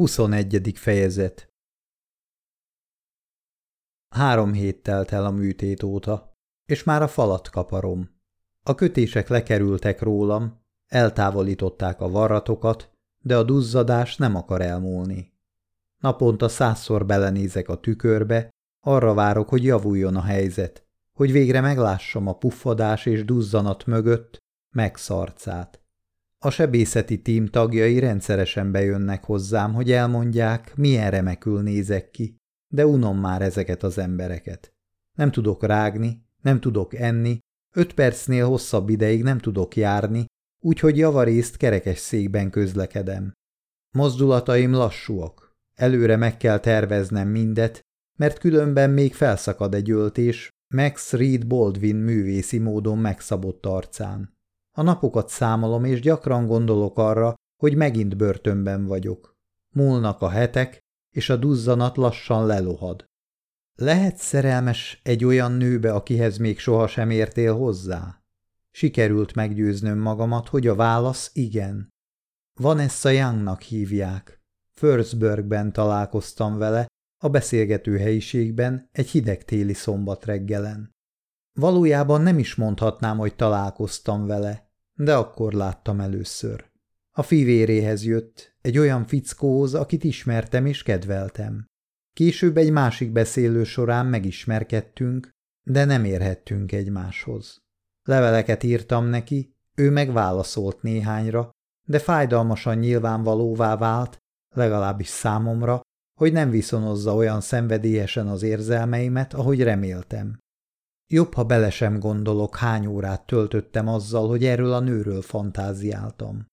21. fejezet Három hét telt el a műtét óta, és már a falat kaparom. A kötések lekerültek rólam, eltávolították a varratokat, de a duzzadás nem akar elmúlni. Naponta százszor belenézek a tükörbe, arra várok, hogy javuljon a helyzet, hogy végre meglássam a puffadás és duzzanat mögött megszarcát. A sebészeti tím tagjai rendszeresen bejönnek hozzám, hogy elmondják, milyen remekül nézek ki, de unom már ezeket az embereket. Nem tudok rágni, nem tudok enni, öt percnél hosszabb ideig nem tudok járni, úgyhogy javarészt kerekes székben közlekedem. Mozdulataim lassúak. Előre meg kell terveznem mindet, mert különben még felszakad egy öltés Max Reed Baldwin művészi módon megszabott arcán. A napokat számolom, és gyakran gondolok arra, hogy megint börtönben vagyok. Múlnak a hetek, és a duzzanat lassan lelohad. Lehet szerelmes egy olyan nőbe, akihez még sohasem értél hozzá? Sikerült meggyőznöm magamat, hogy a válasz igen. Vanessa Youngnak hívják. Firstburgben találkoztam vele, a beszélgető helyiségben egy hideg téli szombat reggelen. Valójában nem is mondhatnám, hogy találkoztam vele, de akkor láttam először. A fivéréhez jött, egy olyan fickóhoz, akit ismertem és kedveltem. Később egy másik beszélő során megismerkedtünk, de nem érhettünk egymáshoz. Leveleket írtam neki, ő megválaszolt néhányra, de fájdalmasan nyilvánvalóvá vált, legalábbis számomra, hogy nem viszonozza olyan szenvedélyesen az érzelmeimet, ahogy reméltem. Jobb, ha bele sem gondolok, hány órát töltöttem azzal, hogy erről a nőről fantáziáltam.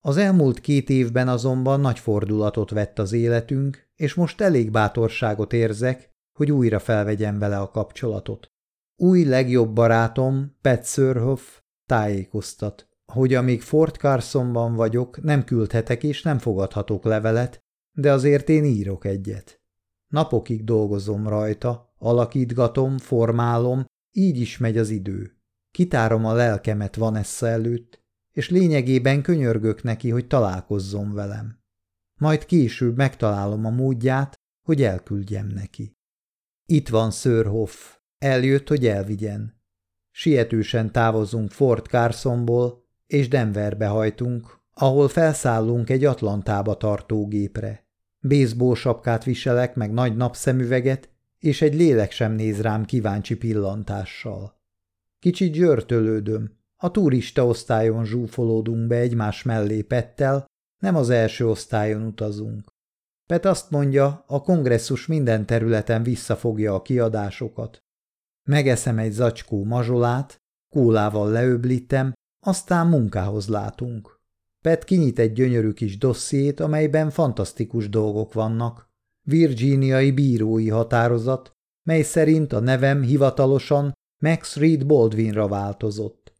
Az elmúlt két évben azonban nagy fordulatot vett az életünk, és most elég bátorságot érzek, hogy újra felvegyem vele a kapcsolatot. Új legjobb barátom, Pat Sörhoff, tájékoztat, hogy amíg Fort Carsonban vagyok, nem küldhetek és nem fogadhatok levelet, de azért én írok egyet. Napokig dolgozom rajta, alakítgatom, formálom, így is megy az idő. Kitárom a lelkemet Vanessa előtt, és lényegében könyörgök neki, hogy találkozzon velem. Majd később megtalálom a módját, hogy elküldjem neki. Itt van Sörhoff, eljött, hogy elvigyen. Sietősen távozunk Fort Carsonból, és Denverbe hajtunk, ahol felszállunk egy Atlantába tartó gépre. Baseball sapkát viselek, meg nagy napszemüveget, és egy lélek sem néz rám kíváncsi pillantással. Kicsit györtölődöm, a turista osztályon zsúfolódunk be egymás mellé Pettel, nem az első osztályon utazunk. Pet azt mondja, a kongresszus minden területen visszafogja a kiadásokat. Megeszem egy zacskó mazsolát, kólával leöblítem, aztán munkához látunk. Pet kinyit egy gyönyörű kis dossziét, amelyben fantasztikus dolgok vannak. Virginiai bírói határozat, mely szerint a nevem hivatalosan Max Reed Baldwinra változott.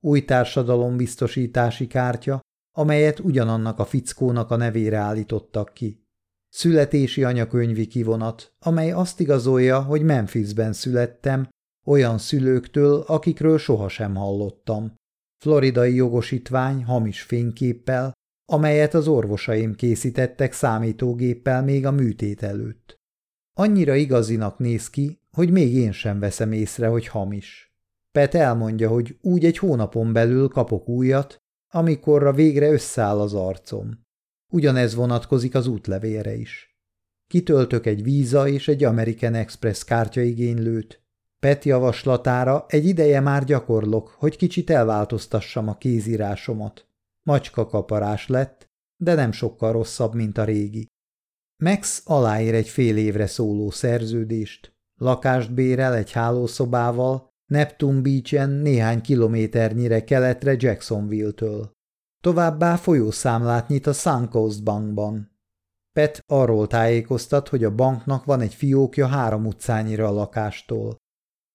Új társadalombiztosítási kártya, amelyet ugyanannak a fickónak a nevére állítottak ki. Születési anyakönyvi kivonat, amely azt igazolja, hogy Memphisben születtem, olyan szülőktől, akikről sohasem hallottam floridai jogosítvány hamis fényképpel, amelyet az orvosaim készítettek számítógéppel még a műtét előtt. Annyira igazinak néz ki, hogy még én sem veszem észre, hogy hamis. Pet elmondja, hogy úgy egy hónapon belül kapok újat, amikorra végre összeáll az arcom. Ugyanez vonatkozik az útlevére is. Kitöltök egy víza és egy American Express kártyaigénylőt, Pet javaslatára egy ideje már gyakorlok, hogy kicsit elváltoztassam a kézírásomat. Macska kaparás lett, de nem sokkal rosszabb, mint a régi. Max aláír egy fél évre szóló szerződést, lakást bérel egy hálószobával, Neptune Beach-en néhány kilométernyire keletre Jacksonville-től. Továbbá folyószámlát nyit a Suncoast bankban. Pet arról tájékoztat, hogy a banknak van egy fiókja három utcányira a lakástól.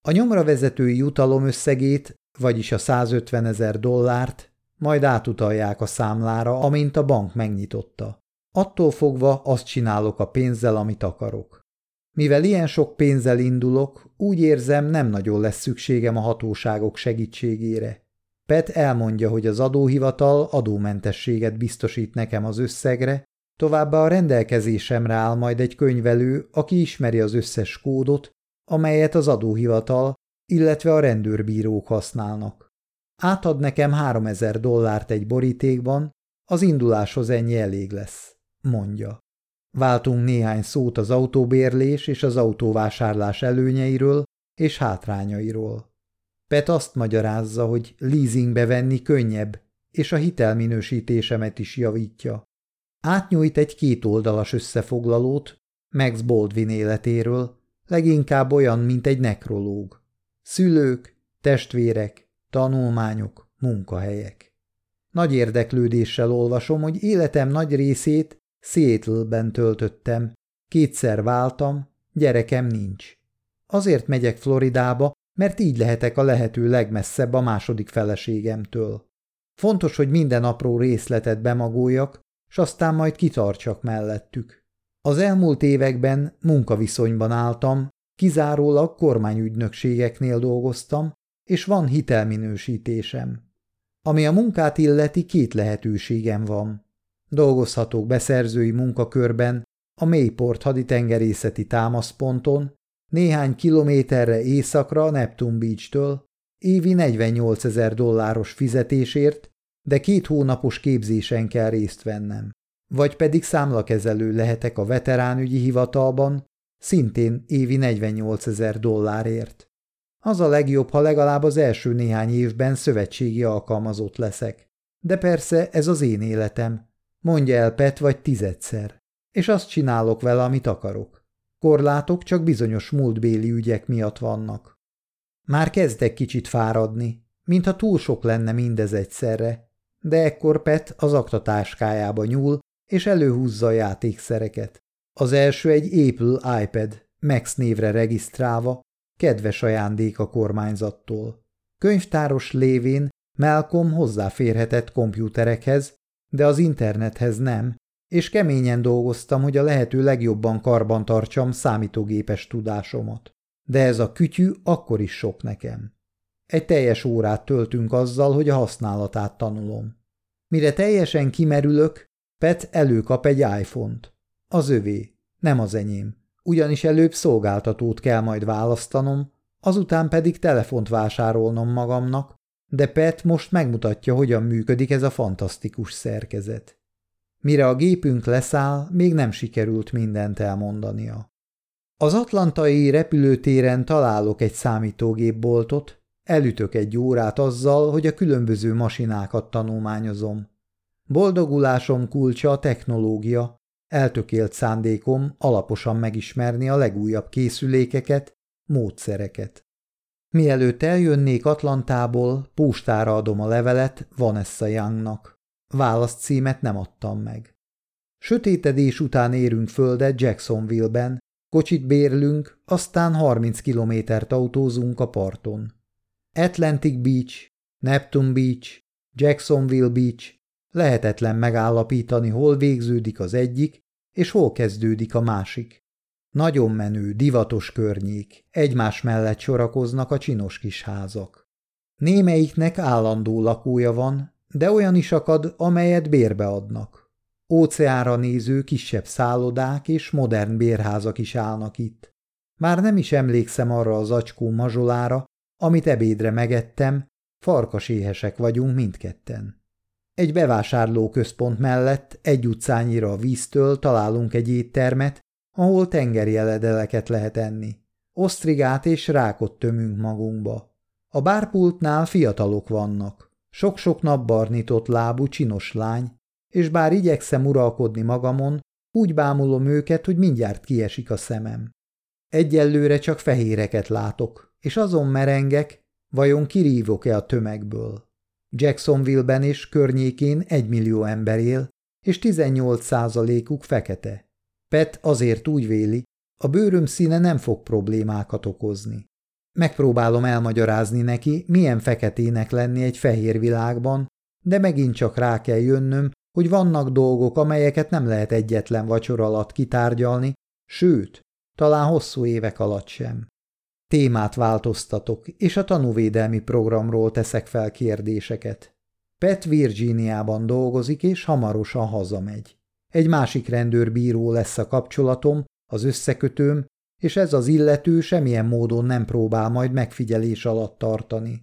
A nyomra vezetői jutalom összegét, vagyis a 150 ezer dollárt majd átutalják a számlára, amint a bank megnyitotta. Attól fogva azt csinálok a pénzzel, amit akarok. Mivel ilyen sok pénzzel indulok, úgy érzem, nem nagyon lesz szükségem a hatóságok segítségére. Pet elmondja, hogy az adóhivatal adómentességet biztosít nekem az összegre, Továbbá a rendelkezésemre áll majd egy könyvelő, aki ismeri az összes kódot, amelyet az adóhivatal, illetve a rendőrbírók használnak. Átad nekem háromezer dollárt egy borítékban, az induláshoz ennyi elég lesz, mondja. Váltunk néhány szót az autóbérlés és az autóvásárlás előnyeiről és hátrányairól. Pet azt magyarázza, hogy leasingbe venni könnyebb, és a hitelminősítésemet is javítja. Átnyújt egy kétoldalas összefoglalót Max Baldwin életéről, leginkább olyan, mint egy nekrológ. Szülők, testvérek, tanulmányok, munkahelyek. Nagy érdeklődéssel olvasom, hogy életem nagy részét Seattle-ben töltöttem, kétszer váltam, gyerekem nincs. Azért megyek Floridába, mert így lehetek a lehető legmesszebb a második feleségemtől. Fontos, hogy minden apró részletet bemagoljak, s aztán majd kitartsak mellettük. Az elmúlt években munkaviszonyban álltam, kizárólag kormányügynökségeknél dolgoztam, és van hitelminősítésem. Ami a munkát illeti, két lehetőségem van. Dolgozhatok beszerzői munkakörben, a Mayport haditengerészeti támaszponton, néhány kilométerre északra Neptune Beach-től, évi 48 ezer dolláros fizetésért, de két hónapos képzésen kell részt vennem. Vagy pedig számlakezelő lehetek a veteránügyi hivatalban, szintén évi 48 ezer dollárért. Az a legjobb, ha legalább az első néhány évben szövetségi alkalmazott leszek. De persze ez az én életem. Mondja el Pet vagy tizedszer. És azt csinálok vele, amit akarok. Korlátok csak bizonyos múltbéli ügyek miatt vannak. Már kezdek kicsit fáradni, mintha túl sok lenne mindez egyszerre, de ekkor Pet az aktatáskájába nyúl, és előhúzza a játékszereket. Az első egy Apple iPad, Max névre regisztrálva, kedves ajándék a kormányzattól. Könyvtáros lévén Malcolm hozzáférhetett kompjúterekhez, de az internethez nem, és keményen dolgoztam, hogy a lehető legjobban karban tartsam számítógépes tudásomat. De ez a kütyű akkor is sok nekem. Egy teljes órát töltünk azzal, hogy a használatát tanulom. Mire teljesen kimerülök, Pet előkap egy iPhone-t. Az övé, nem az enyém. Ugyanis előbb szolgáltatót kell majd választanom, azután pedig telefont vásárolnom magamnak, de Pet most megmutatja, hogyan működik ez a fantasztikus szerkezet. Mire a gépünk leszáll, még nem sikerült mindent elmondania. Az atlantai repülőtéren találok egy számítógépboltot, elütök egy órát azzal, hogy a különböző masinákat tanulmányozom. Boldogulásom kulcsa a technológia, eltökélt szándékom alaposan megismerni a legújabb készülékeket, módszereket. Mielőtt eljönnék Atlantából, postára adom a levelet Vanessa Youngnak. Válaszcímet nem adtam meg. Sötétedés után érünk földet Jacksonville-ben, kocsit bérlünk, aztán 30 kilométert autózunk a parton. Atlantic Beach, Neptune Beach, Jacksonville Beach, lehetetlen megállapítani, hol végződik az egyik, és hol kezdődik a másik. Nagyon menő, divatos környék, egymás mellett sorakoznak a csinos kis házak. Némelyiknek állandó lakója van, de olyan is akad, amelyet bérbe adnak. Óceára néző kisebb szállodák és modern bérházak is állnak itt. Már nem is emlékszem arra az acskó mazsolára, amit ebédre megettem, farkaséhesek vagyunk mindketten. Egy bevásárlóközpont mellett egy utcányira a víztől találunk egy éttermet, ahol tengeri eledeleket lehet enni. Osztrigát és rákot tömünk magunkba. A bárpultnál fiatalok vannak. Sok-sok napbarnitott lábú csinos lány, és bár igyekszem uralkodni magamon, úgy bámulom őket, hogy mindjárt kiesik a szemem. Egyelőre csak fehéreket látok, és azon merengek, vajon kirívok-e a tömegből. Jacksonville-ben és környékén egymillió ember él, és 18 százalékuk fekete. Pet azért úgy véli, a bőröm színe nem fog problémákat okozni. Megpróbálom elmagyarázni neki, milyen feketének lenni egy fehér világban, de megint csak rá kell jönnöm, hogy vannak dolgok, amelyeket nem lehet egyetlen vacsor alatt kitárgyalni, sőt, talán hosszú évek alatt sem. Témát változtatok, és a tanúvédelmi programról teszek fel kérdéseket. Pet Virginiában dolgozik, és hamarosan hazamegy. egy másik rendőrbíró lesz a kapcsolatom, az összekötőm, és ez az illető semmilyen módon nem próbál majd megfigyelés alatt tartani.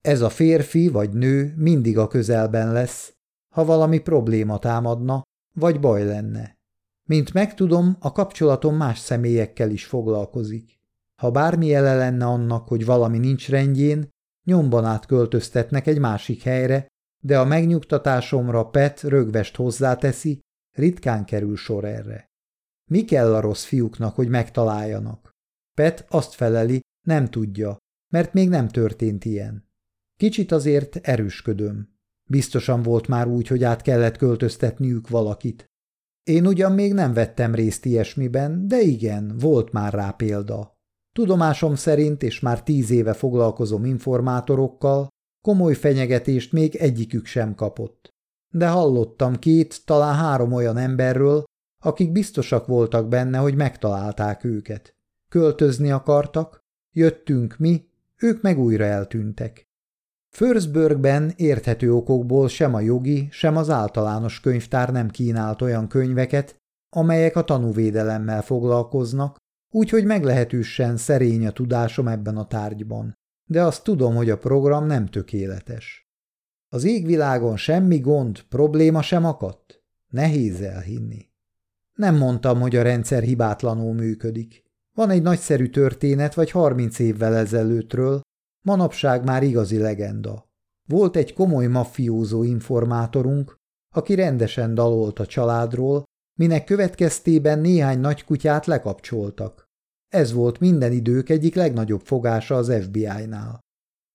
Ez a férfi vagy nő mindig a közelben lesz, ha valami probléma támadna, vagy baj lenne. Mint megtudom, a kapcsolatom más személyekkel is foglalkozik. Ha bármi jele lenne annak, hogy valami nincs rendjén, nyomban átköltöztetnek egy másik helyre, de a megnyugtatásomra Pet rögvest hozzáteszi, ritkán kerül sor erre. Mi kell a rossz fiúknak, hogy megtaláljanak? Pet azt feleli, nem tudja, mert még nem történt ilyen. Kicsit azért erősködöm. Biztosan volt már úgy, hogy át kellett költöztetniük valakit. Én ugyan még nem vettem részt ilyesmiben, de igen, volt már rá példa. Tudomásom szerint, és már tíz éve foglalkozom informátorokkal, komoly fenyegetést még egyikük sem kapott. De hallottam két, talán három olyan emberről, akik biztosak voltak benne, hogy megtalálták őket. Költözni akartak, jöttünk mi, ők meg újra eltűntek. Förzbörgben érthető okokból sem a jogi, sem az általános könyvtár nem kínált olyan könyveket, amelyek a tanúvédelemmel foglalkoznak, úgyhogy meglehetősen szerény a tudásom ebben a tárgyban. De azt tudom, hogy a program nem tökéletes. Az égvilágon semmi gond, probléma sem akadt? Nehéz elhinni. Nem mondtam, hogy a rendszer hibátlanul működik. Van egy nagyszerű történet vagy harminc évvel ezelőttről, manapság már igazi legenda. Volt egy komoly maffiózó informátorunk, aki rendesen dalolt a családról, minek következtében néhány nagy kutyát lekapcsoltak. Ez volt minden idők egyik legnagyobb fogása az FBI-nál.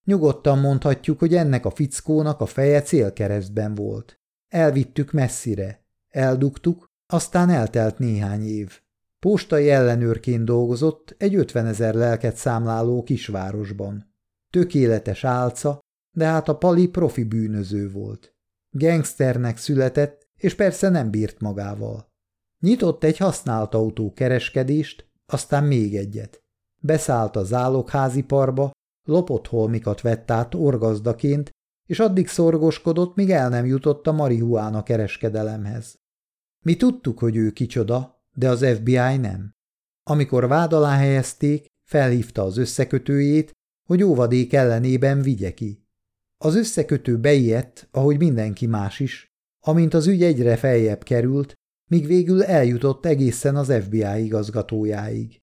Nyugodtan mondhatjuk, hogy ennek a fickónak a feje célkeresztben volt. Elvittük messzire. Eldugtuk, aztán eltelt néhány év. Postai ellenőrként dolgozott egy ötvenezer lelket számláló kisvárosban. Tökéletes álca, de hát a pali profi bűnöző volt. Gangsternek született, és persze nem bírt magával. Nyitott egy használt autó kereskedést, aztán még egyet. Beszállt a zálogháziparba, lopott holmikat vett át orgazdaként, és addig szorgoskodott, míg el nem jutott a marihuána kereskedelemhez. Mi tudtuk, hogy ő kicsoda, de az FBI nem. Amikor vád alá helyezték, felhívta az összekötőjét, hogy óvadék ellenében vigye ki. Az összekötő beijedt, ahogy mindenki más is, amint az ügy egyre feljebb került, míg végül eljutott egészen az FBI igazgatójáig.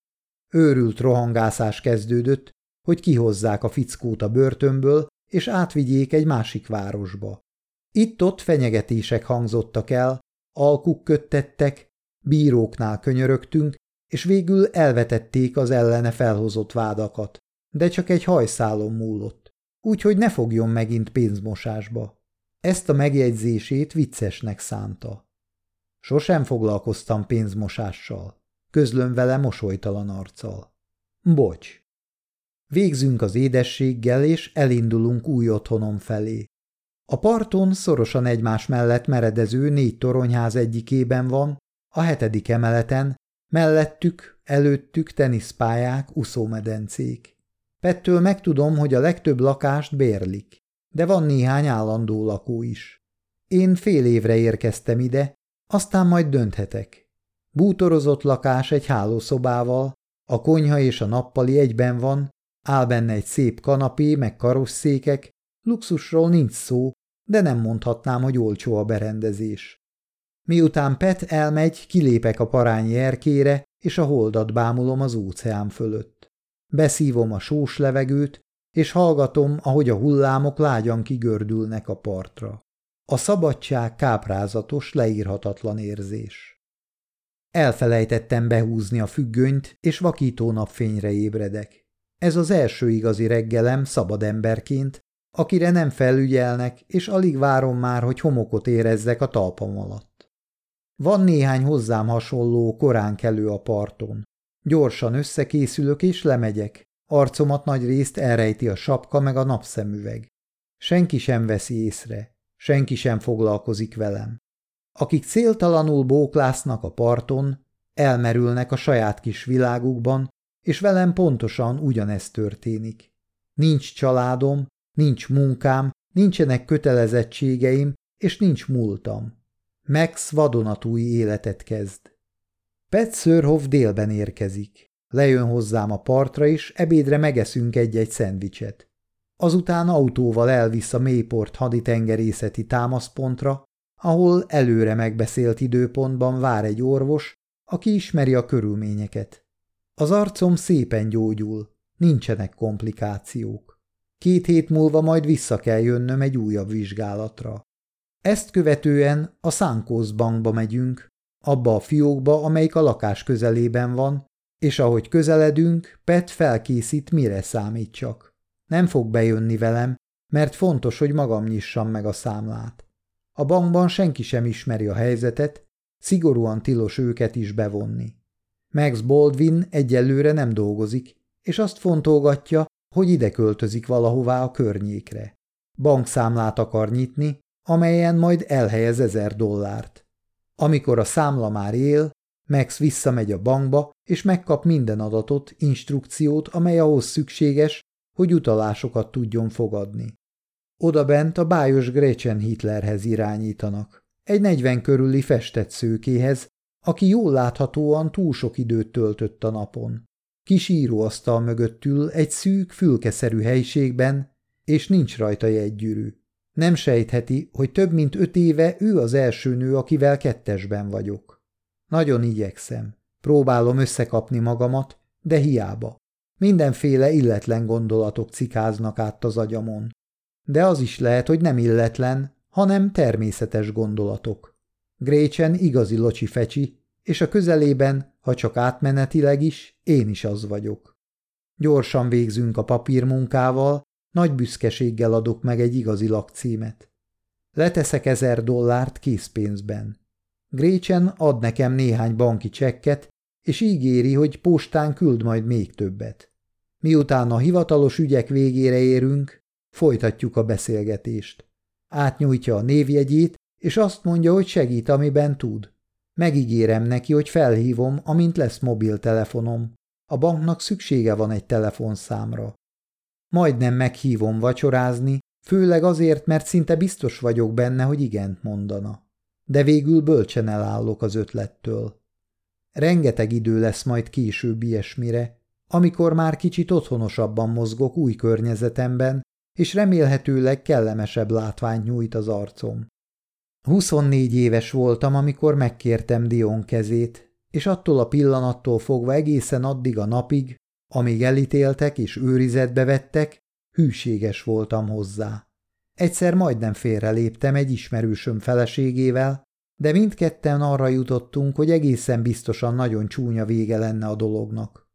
Őrült rohangászás kezdődött, hogy kihozzák a fickót a börtönből, és átvigyék egy másik városba. Itt-ott fenyegetések hangzottak el, alkuk köttettek, bíróknál könyörögtünk, és végül elvetették az ellene felhozott vádakat, de csak egy hajszálon múlott, úgyhogy ne fogjon megint pénzmosásba. Ezt a megjegyzését viccesnek szánta. Sosem foglalkoztam pénzmosással, közlöm vele mosolytalan arccal. Bocs. Végzünk az édességgel, és elindulunk új otthonom felé. A parton szorosan egymás mellett meredező négy toronyház egyikében van, a hetedik emeleten, mellettük, előttük teniszpályák, uszómedencék. Pettől megtudom, hogy a legtöbb lakást bérlik, de van néhány állandó lakó is. Én fél évre érkeztem ide, aztán majd dönthetek. Bútorozott lakás egy hálószobával, a konyha és a nappali egyben van, áll benne egy szép kanapé, meg karosszékek, luxusról nincs szó, de nem mondhatnám, hogy olcsó a berendezés. Miután Pet elmegy, kilépek a parányi erkére, és a holdat bámulom az óceán fölött. Beszívom a sós levegőt, és hallgatom, ahogy a hullámok lágyan kigördülnek a partra. A szabadság káprázatos, leírhatatlan érzés. Elfelejtettem behúzni a függönyt, és vakító napfényre ébredek. Ez az első igazi reggelem szabad emberként, akire nem felügyelnek, és alig várom már, hogy homokot érezzek a talpam alatt. Van néhány hozzám hasonló korán kelő a parton. Gyorsan összekészülök és lemegyek, arcomat nagy részt elrejti a sapka meg a napszemüveg. Senki sem veszi észre, senki sem foglalkozik velem. Akik céltalanul bóklásznak a parton, elmerülnek a saját kis világukban, és velem pontosan ugyanezt történik. Nincs családom, Nincs munkám, nincsenek kötelezettségeim, és nincs múltam. Max vadonatúj életet kezd. Pet Sörhoff délben érkezik. Lejön hozzám a partra, és ebédre megeszünk egy-egy szendvicset. Azután autóval elvisz a Mayport haditengerészeti támaszpontra, ahol előre megbeszélt időpontban vár egy orvos, aki ismeri a körülményeket. Az arcom szépen gyógyul, nincsenek komplikációk. Két hét múlva majd vissza kell jönnöm egy újabb vizsgálatra. Ezt követően a Szánkóz bankba megyünk, abba a fiókba, amelyik a lakás közelében van, és ahogy közeledünk, Pet felkészít, mire számítsak. Nem fog bejönni velem, mert fontos, hogy magam nyissam meg a számlát. A bankban senki sem ismeri a helyzetet, szigorúan tilos őket is bevonni. Max Baldwin egyelőre nem dolgozik, és azt fontolgatja, hogy ide költözik valahová a környékre. Bankszámlát akar nyitni, amelyen majd elhelyez ezer dollárt. Amikor a számla már él, Max visszamegy a bankba, és megkap minden adatot, instrukciót, amely ahhoz szükséges, hogy utalásokat tudjon fogadni. Oda bent a bájos Gretchen Hitlerhez irányítanak, egy negyven körüli festett szőkéhez, aki jól láthatóan túl sok időt töltött a napon. Kis íróasztal mögött ül egy szűk, fülkeszerű helyiségben, és nincs rajta jegygyűrű. Nem sejtheti, hogy több mint öt éve ő az első nő, akivel kettesben vagyok. Nagyon igyekszem. Próbálom összekapni magamat, de hiába. Mindenféle illetlen gondolatok cikáznak át az agyamon. De az is lehet, hogy nem illetlen, hanem természetes gondolatok. Grécsen igazi locsi fecsi, és a közelében, ha csak átmenetileg is, én is az vagyok. Gyorsan végzünk a papírmunkával, nagy büszkeséggel adok meg egy igazi lakcímet. Leteszek ezer dollárt készpénzben. Grécsen ad nekem néhány banki csekket, és ígéri, hogy postán küld majd még többet. Miután a hivatalos ügyek végére érünk, folytatjuk a beszélgetést. Átnyújtja a névjegyét, és azt mondja, hogy segít, amiben tud. Megígérem neki, hogy felhívom, amint lesz mobiltelefonom. A banknak szüksége van egy telefonszámra. Majdnem meghívom vacsorázni, főleg azért, mert szinte biztos vagyok benne, hogy igent mondana. De végül bölcsen elállok az ötlettől. Rengeteg idő lesz majd később ilyesmire, amikor már kicsit otthonosabban mozgok új környezetemben, és remélhetőleg kellemesebb látványt nyújt az arcom. 24 éves voltam, amikor megkértem Dion kezét, és attól a pillanattól fogva egészen addig a napig, amíg elítéltek és őrizetbe vettek, hűséges voltam hozzá. Egyszer majdnem félreléptem egy ismerősöm feleségével, de mindketten arra jutottunk, hogy egészen biztosan nagyon csúnya vége lenne a dolognak.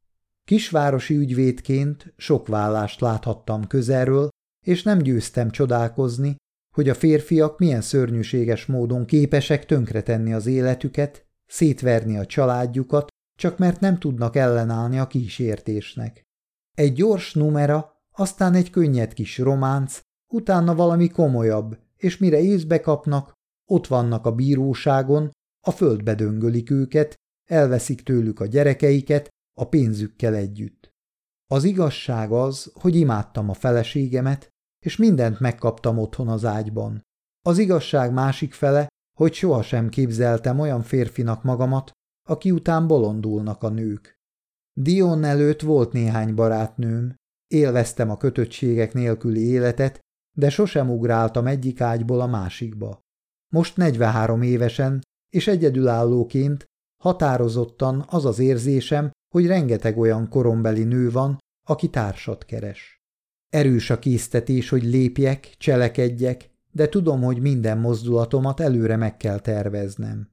Kisvárosi ügyvédként sok vállást láthattam közelről, és nem győztem csodálkozni, hogy a férfiak milyen szörnyűséges módon képesek tönkretenni az életüket, szétverni a családjukat, csak mert nem tudnak ellenállni a kísértésnek. Egy gyors numera, aztán egy könnyed kis románc, utána valami komolyabb, és mire észbe kapnak, ott vannak a bíróságon, a földbe döngölik őket, elveszik tőlük a gyerekeiket, a pénzükkel együtt. Az igazság az, hogy imádtam a feleségemet, és mindent megkaptam otthon az ágyban. Az igazság másik fele, hogy sohasem képzeltem olyan férfinak magamat, aki után bolondulnak a nők. Dion előtt volt néhány barátnőm, élveztem a kötöttségek nélküli életet, de sosem ugráltam egyik ágyból a másikba. Most 43 évesen, és egyedülállóként határozottan az az érzésem, hogy rengeteg olyan korombeli nő van, aki társat keres. Erős a késztetés, hogy lépjek, cselekedjek, de tudom, hogy minden mozdulatomat előre meg kell terveznem.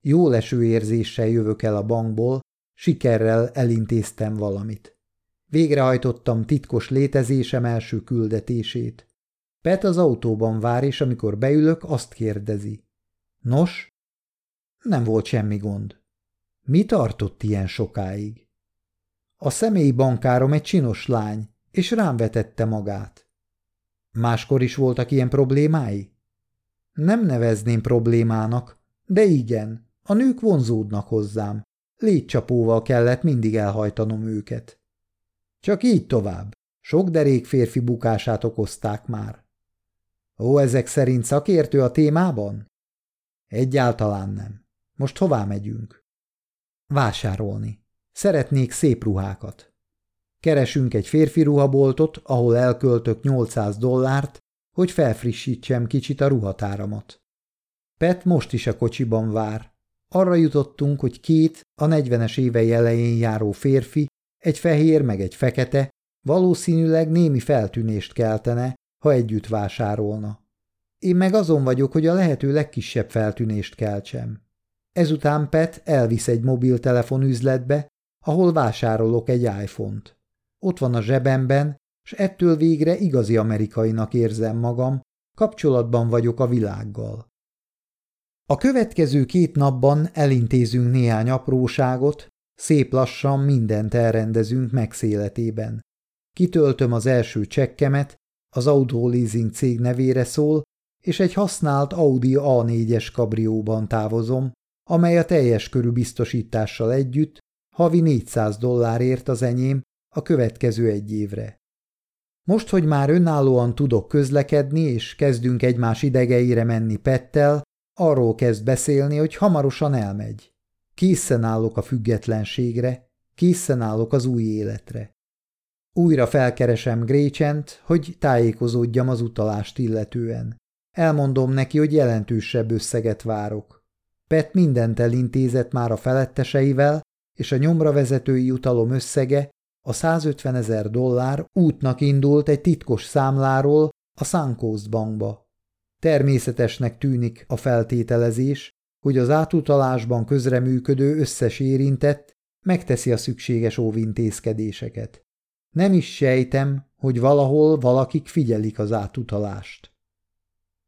Jó leső érzéssel jövök el a bankból, sikerrel elintéztem valamit. Végrehajtottam titkos létezésem első küldetését. Pet az autóban vár, és amikor beülök, azt kérdezi. Nos? Nem volt semmi gond. Mi tartott ilyen sokáig? A személyi bankárom egy csinos lány, és rám vetette magát. Máskor is voltak ilyen problémái? Nem nevezném problémának, de igen, a nők vonzódnak hozzám. Létcsapóval kellett mindig elhajtanom őket. Csak így tovább. Sok derék férfi bukását okozták már. Ó, ezek szerint szakértő a témában? Egyáltalán nem. Most hová megyünk? Vásárolni. Szeretnék szép ruhákat. Keresünk egy férfi ruhaboltot, ahol elköltök 800 dollárt, hogy felfrissítsem kicsit a ruhatáramat. Pet most is a kocsiban vár. Arra jutottunk, hogy két a 40-es évei elején járó férfi, egy fehér meg egy fekete, valószínűleg némi feltűnést keltene, ha együtt vásárolna. Én meg azon vagyok, hogy a lehető legkisebb feltűnést keltsem. Ezután Pet elvisz egy mobiltelefon üzletbe, ahol vásárolok egy iPhone-t. Ott van a zsebemben, s ettől végre igazi amerikainak érzem magam, kapcsolatban vagyok a világgal. A következő két napban elintézünk néhány apróságot, szép lassan mindent elrendezünk megszéletében. Kitöltöm az első csekkemet, az Auto Leasing cég nevére szól, és egy használt Audi A4-es kabrióban távozom, amely a teljes körű biztosítással együtt havi 400 dollárért az enyém a következő egy évre. Most, hogy már önállóan tudok közlekedni, és kezdünk egymás idegeire menni Pettel, arról kezd beszélni, hogy hamarosan elmegy. Készen állok a függetlenségre, készen állok az új életre. Újra felkeresem Grécsent, hogy tájékozódjam az utalást illetően. Elmondom neki, hogy jelentősebb összeget várok. Pet mindent elintézett már a feletteseivel, és a nyomra vezetői jutalom összege, a 150 ezer dollár útnak indult egy titkos számláról a Suncoast bankba. Természetesnek tűnik a feltételezés, hogy az átutalásban közreműködő összes érintett megteszi a szükséges óvintézkedéseket. Nem is sejtem, hogy valahol valakik figyelik az átutalást.